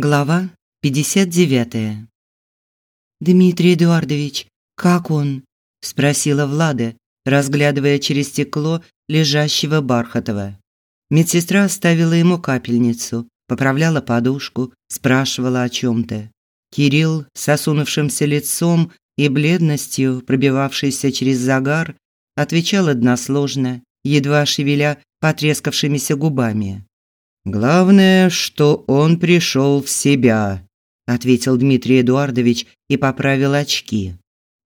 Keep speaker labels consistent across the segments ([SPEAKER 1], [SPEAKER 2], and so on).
[SPEAKER 1] Глава 59. Дмитрий Эдуардович, как он? спросила Влада, разглядывая через стекло лежащего Бархатова. Медсестра оставила ему капельницу, поправляла подушку, спрашивала о чем то Кирилл с осунувшимся лицом и бледностью, пробивавшейся через загар, отвечал односложно, едва шевеля потрескавшимися губами. Главное, что он пришел в себя, ответил Дмитрий Эдуардович и поправил очки.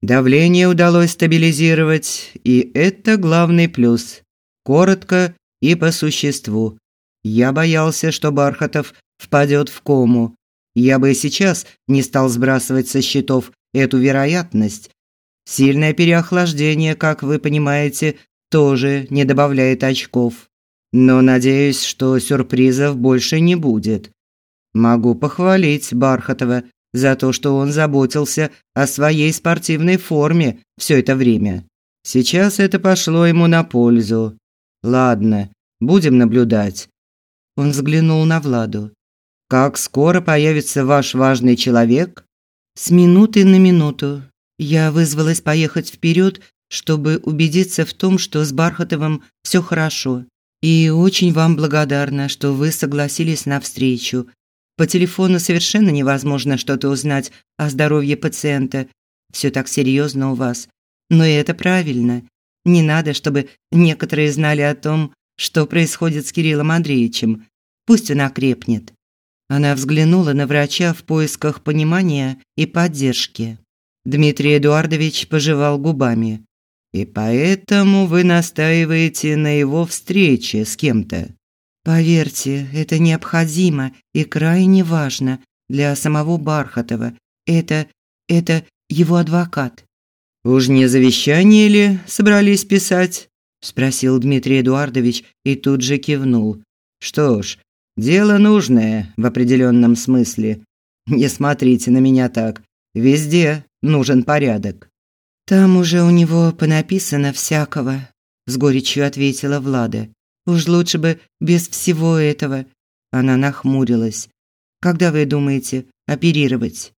[SPEAKER 1] Давление удалось стабилизировать, и это главный плюс. Коротко и по существу. Я боялся, что Бархатов впадет в кому. Я бы сейчас не стал сбрасывать со счетов эту вероятность. Сильное переохлаждение, как вы понимаете, тоже не добавляет очков. Но надеюсь, что сюрпризов больше не будет. Могу похвалить Бархатова за то, что он заботился о своей спортивной форме все это время. Сейчас это пошло ему на пользу. Ладно, будем наблюдать. Он взглянул на Владу. Как скоро появится ваш важный человек? С минуты на минуту. Я вызвалась поехать вперед, чтобы убедиться в том, что с Бархатовым все хорошо. И очень вам благодарна, что вы согласились на встречу. По телефону совершенно невозможно что-то узнать о здоровье пациента. Все так серьезно у вас. Но это правильно. Не надо, чтобы некоторые знали о том, что происходит с Кириллом Андреевичем. Пусть он окрепнет. Она взглянула на врача в поисках понимания и поддержки. Дмитрий Эдуардович пожевал губами. И поэтому вы настаиваете на его встрече с кем-то. Поверьте, это необходимо и крайне важно для самого Бархатова. Это это его адвокат. Уж не завещание ли собрались писать? спросил Дмитрий Эдуардович и тут же кивнул. Что ж, дело нужное в определенном смысле. Не смотрите на меня так. Везде нужен порядок. Там уже у него понаписано всякого, с горечью ответила Влада. Уж лучше бы без всего этого. Она нахмурилась. Когда вы думаете оперировать?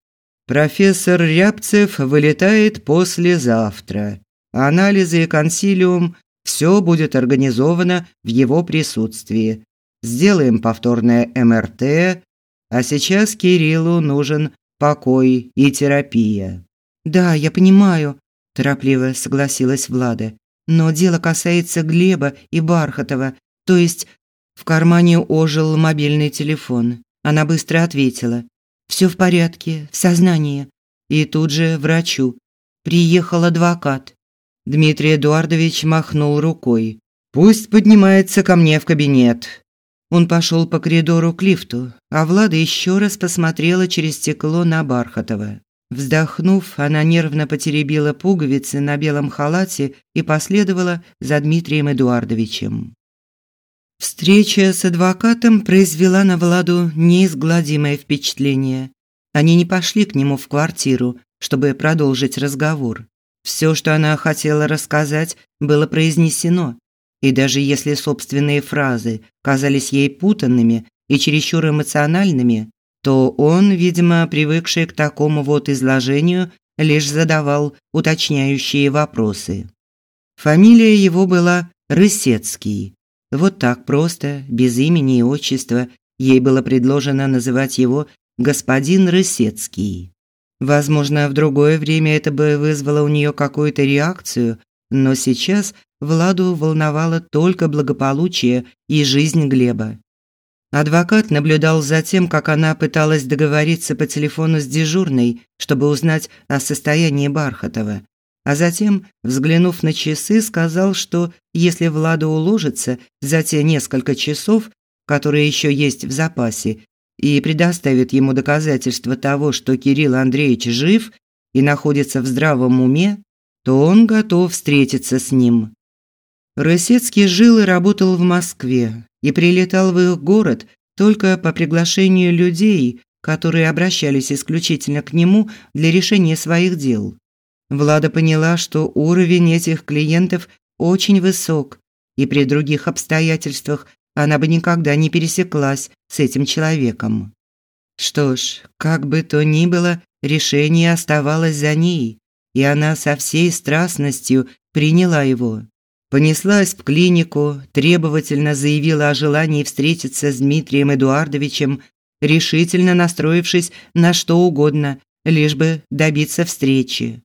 [SPEAKER 1] Профессор Рябцев вылетает послезавтра. Анализы и консилиум все будет организовано в его присутствии. Сделаем повторное МРТ, а сейчас Кириллу нужен покой и терапия. Да, я понимаю, торопливо согласилась Влада. Но дело касается Глеба и Бархатова, то есть в кармане ожил мобильный телефон. Она быстро ответила: «Все в порядке, в сознании". И тут же врачу. Приехал адвокат. Дмитрий Эдуардович махнул рукой. Пусть поднимается ко мне в кабинет. Он пошел по коридору к лифту, а Влада еще раз посмотрела через стекло на Бархатова. Вздохнув, она нервно потеребила пуговицы на белом халате и последовала за Дмитрием Эдуардовичем. Встреча с адвокатом произвела на Владу неизгладимое впечатление. Они не пошли к нему в квартиру, чтобы продолжить разговор. Все, что она хотела рассказать, было произнесено, и даже если собственные фразы казались ей путанными и чересчур эмоциональными, то он, видимо, привыкший к такому вот изложению, лишь задавал уточняющие вопросы. Фамилия его была Рысецкий. Вот так просто, без имени и отчества, ей было предложено называть его господин Рысецкий. Возможно, в другое время это бы вызвало у нее какую-то реакцию, но сейчас Владу волновало только благополучие и жизнь Глеба. Адвокат наблюдал за тем, как она пыталась договориться по телефону с дежурной, чтобы узнать о состоянии Бархатова. А затем, взглянув на часы, сказал, что если Влада уложится за те несколько часов, которые еще есть в запасе, и предоставит ему доказательства того, что Кирилл Андреевич жив и находится в здравом уме, то он готов встретиться с ним. Рысецкий жил и работал в Москве и прилетал в их город только по приглашению людей, которые обращались исключительно к нему для решения своих дел. Влада поняла, что уровень этих клиентов очень высок, и при других обстоятельствах она бы никогда не пересеклась с этим человеком. Что ж, как бы то ни было, решение оставалось за ней, и она со всей страстностью приняла его. Понеслась в клинику, требовательно заявила о желании встретиться с Дмитрием Эдуардовичем, решительно настроившись на что угодно, лишь бы добиться встречи.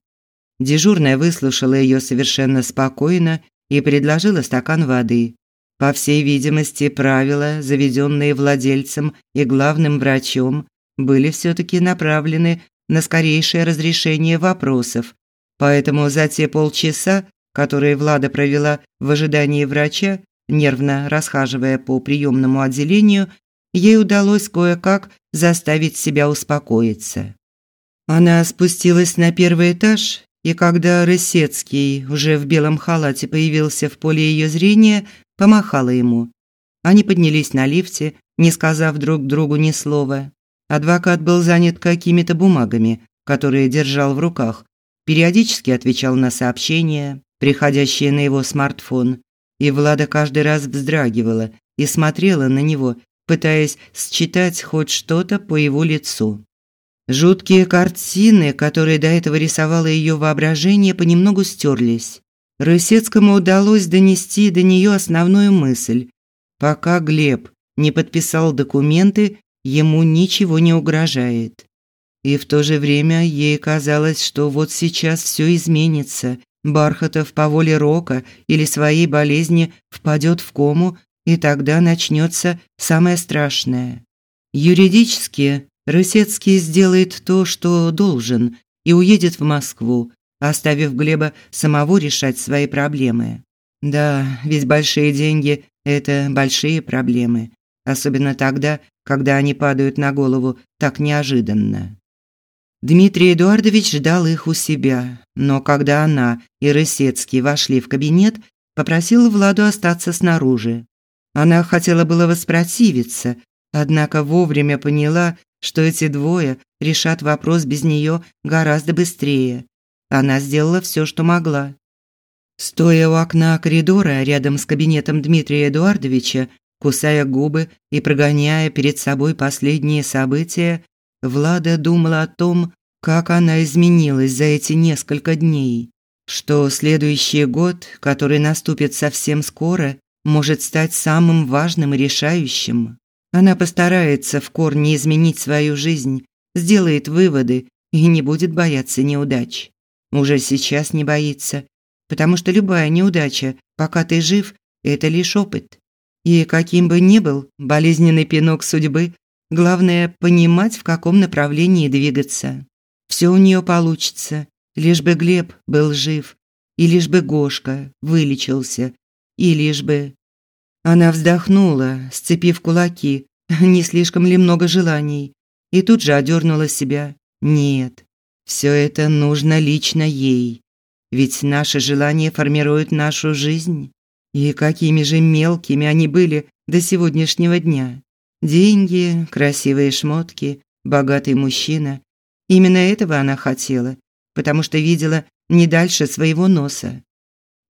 [SPEAKER 1] Дежурная выслушала ее совершенно спокойно и предложила стакан воды. По всей видимости, правила, заведенные владельцем и главным врачом, были все таки направлены на скорейшее разрешение вопросов. Поэтому за те полчаса, которые Влада провела в ожидании врача, нервно расхаживая по приемному отделению, ей удалось кое-как заставить себя успокоиться. Она спустилась на первый этаж и когда Рысецкий уже в белом халате появился в поле ее зрения, помахала ему. Они поднялись на лифте, не сказав друг другу ни слова. Адвокат был занят какими-то бумагами, которые держал в руках. Периодически отвечал на сообщения, приходящие на его смартфон. И Влада каждый раз вздрагивала и смотрела на него, пытаясь считать хоть что-то по его лицу. Жуткие картины, которые до этого рисовало ее воображение, понемногу стерлись. Рысецкому удалось донести до нее основную мысль. Пока Глеб не подписал документы, ему ничего не угрожает. И в то же время ей казалось, что вот сейчас все изменится. Бархатов по воле Рока или своей болезни впадет в кому, и тогда начнется самое страшное. Юридически Рысецкий сделает то, что должен, и уедет в Москву, оставив Глеба самого решать свои проблемы. Да, ведь большие деньги – это большие проблемы, особенно тогда, когда они падают на голову так неожиданно. Дмитрий Эдуардович ждал их у себя, но когда она и Рысецкий вошли в кабинет, попросил Владу остаться снаружи. Она хотела было воспротивиться, однако вовремя поняла, что эти двое решат вопрос без нее гораздо быстрее. Она сделала все, что могла. Стоя у окна коридора рядом с кабинетом Дмитрия Эдуардовича, кусая губы и прогоняя перед собой последние события, Влада думала о том, как она изменилась за эти несколько дней, что следующий год, который наступит совсем скоро, может стать самым важным и решающим. Она постарается в корне изменить свою жизнь, сделает выводы и не будет бояться неудач. Уже сейчас не боится, потому что любая неудача, пока ты жив, это лишь опыт. И каким бы ни был болезненный пинок судьбы, главное понимать, в каком направлении двигаться. Все у нее получится, лишь бы Глеб был жив, и лишь бы Гошка вылечился, и лишь бы она вздохнула, сцепив кулаки. Не слишком ли много желаний? И тут же одернула себя. Нет, все это нужно лично ей. Ведь наши желания формируют нашу жизнь. И какими же мелкими они были до сегодняшнего дня. Деньги, красивые шмотки, богатый мужчина. Именно этого она хотела, потому что видела не дальше своего носа.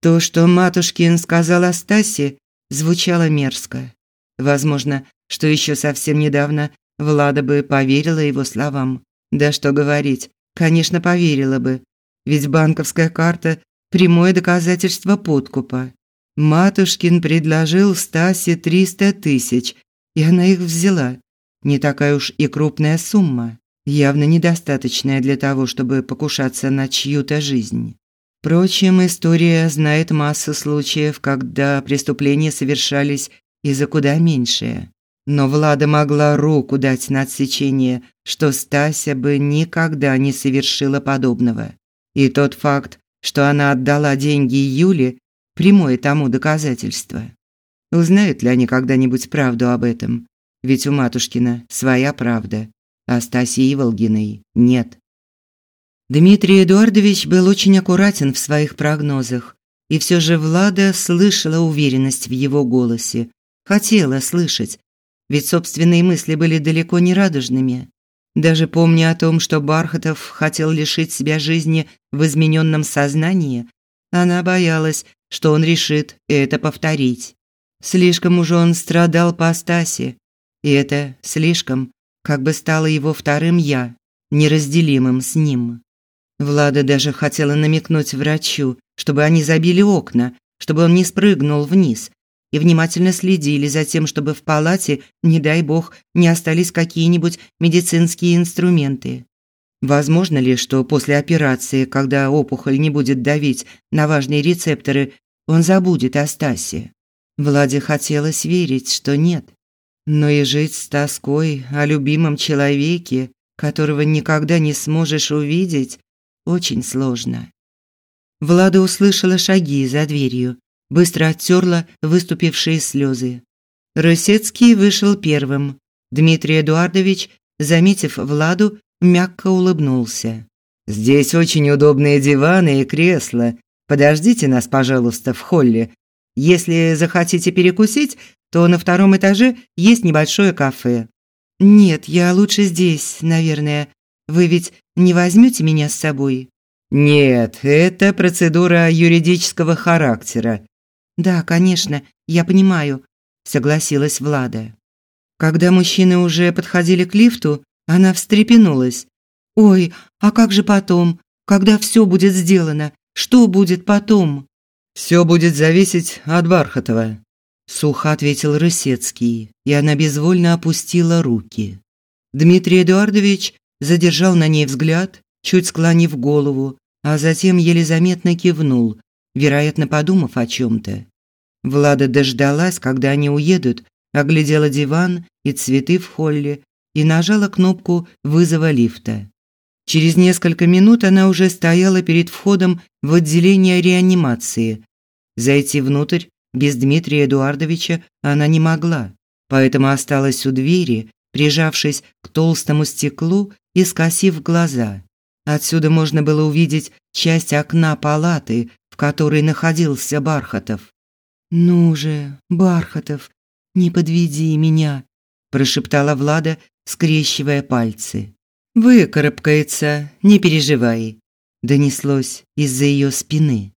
[SPEAKER 1] То, что матушкин сказал о Стасе, звучало мерзко. Возможно, что еще совсем недавно Влада бы поверила его словам. Да что говорить, конечно, поверила бы. Ведь банковская карта – прямое доказательство подкупа. Матушкин предложил Стасе 300 тысяч, и она их взяла. Не такая уж и крупная сумма, явно недостаточная для того, чтобы покушаться на чью-то жизнь. Впрочем, история знает массу случаев, когда преступления совершались и за куда меньшее. Но Влада могла руку дать на отсечение, что Стася бы никогда не совершила подобного. И тот факт, что она отдала деньги Юле, прямое тому доказательство. Узнают ли они когда-нибудь правду об этом? Ведь у матушкина своя правда, а Стаси Иволгиной нет. Дмитрий Эдуардович был очень аккуратен в своих прогнозах, и все же Влада слышала уверенность в его голосе, хотела слышать, ведь собственные мысли были далеко не радужными. Даже помня о том, что Бархатов хотел лишить себя жизни в измененном сознании, она боялась, что он решит это повторить. Слишком уже он страдал по Стасе, и это слишком как бы стала его вторым «я», неразделимым с ним. Влада даже хотела намекнуть врачу, чтобы они забили окна, чтобы он не спрыгнул вниз, и внимательно следили за тем, чтобы в палате, не дай бог, не остались какие-нибудь медицинские инструменты. Возможно ли, что после операции, когда опухоль не будет давить на важные рецепторы, он забудет о Стасе? Владе хотелось верить, что нет. Но и жить с тоской о любимом человеке, которого никогда не сможешь увидеть, очень сложно. Влада услышала шаги за дверью, быстро оттерла выступившие слезы. Росецкий вышел первым. Дмитрий Эдуардович, заметив Владу, мягко улыбнулся. «Здесь очень удобные диваны и кресла. Подождите нас, пожалуйста, в холле. Если захотите перекусить, то на втором этаже есть небольшое кафе». «Нет, я лучше здесь, наверное. Вы ведь не возьмете меня с собой?» «Нет, это процедура юридического характера. Да, конечно, я понимаю, согласилась Влада. Когда мужчины уже подходили к лифту, она встрепенулась. Ой, а как же потом? Когда все будет сделано? Что будет потом? Все будет зависеть от Бархатова, сухо ответил Рысецкий, и она безвольно опустила руки. Дмитрий Эдуардович задержал на ней взгляд, чуть склонив голову, а затем еле заметно кивнул, вероятно, подумав о чем то Влада дождалась, когда они уедут, оглядела диван и цветы в холле и нажала кнопку вызова лифта. Через несколько минут она уже стояла перед входом в отделение реанимации. Зайти внутрь без Дмитрия Эдуардовича она не могла, поэтому осталась у двери, прижавшись к толстому стеклу и скосив глаза. Отсюда можно было увидеть часть окна палаты, в которой находился Бархатов. «Ну же, Бархатов, не подведи меня», – прошептала Влада, скрещивая пальцы. «Выкарабкается, не переживай», – донеслось из-за ее спины.